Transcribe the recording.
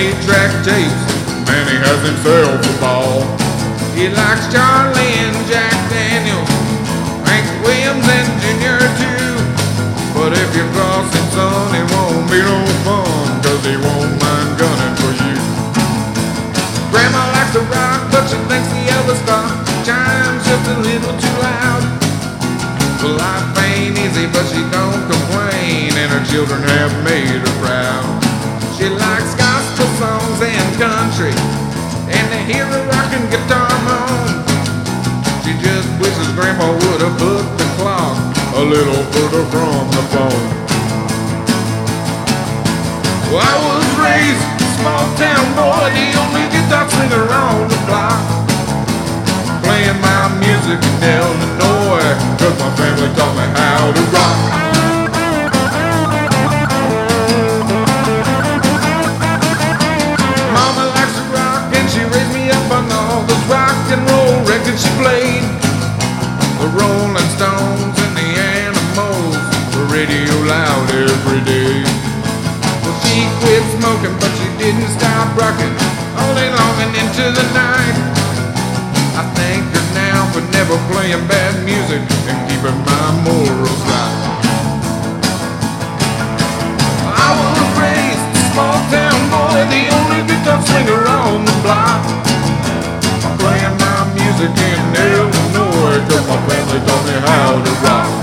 eight-track tapes, man, he has himself a ball. He likes Charlie and Jack Daniels, Hank Williams and Junior too. But if you cross him, son, it won't be no fun, cause he won't mind gunning for you. Grandma likes to rock, but she thinks the Elvis clock chimes just a little too loud. Life ain't easy, but she don't complain, and her children have made her. She likes gospel songs and country, and to hear a rockin' guitar moan. She just wishes Grandma would have put the clock a little further from the phone. Well, I was raised small town boy, the only guitar singer on the block. Playing my music down and roll records she played. The Rolling Stones and the Animals were radio loud every day. Well, she quit smoking, but she didn't stop rocking all day long and into the night. I thank her now for never playing bad music and keeping my me how to rock.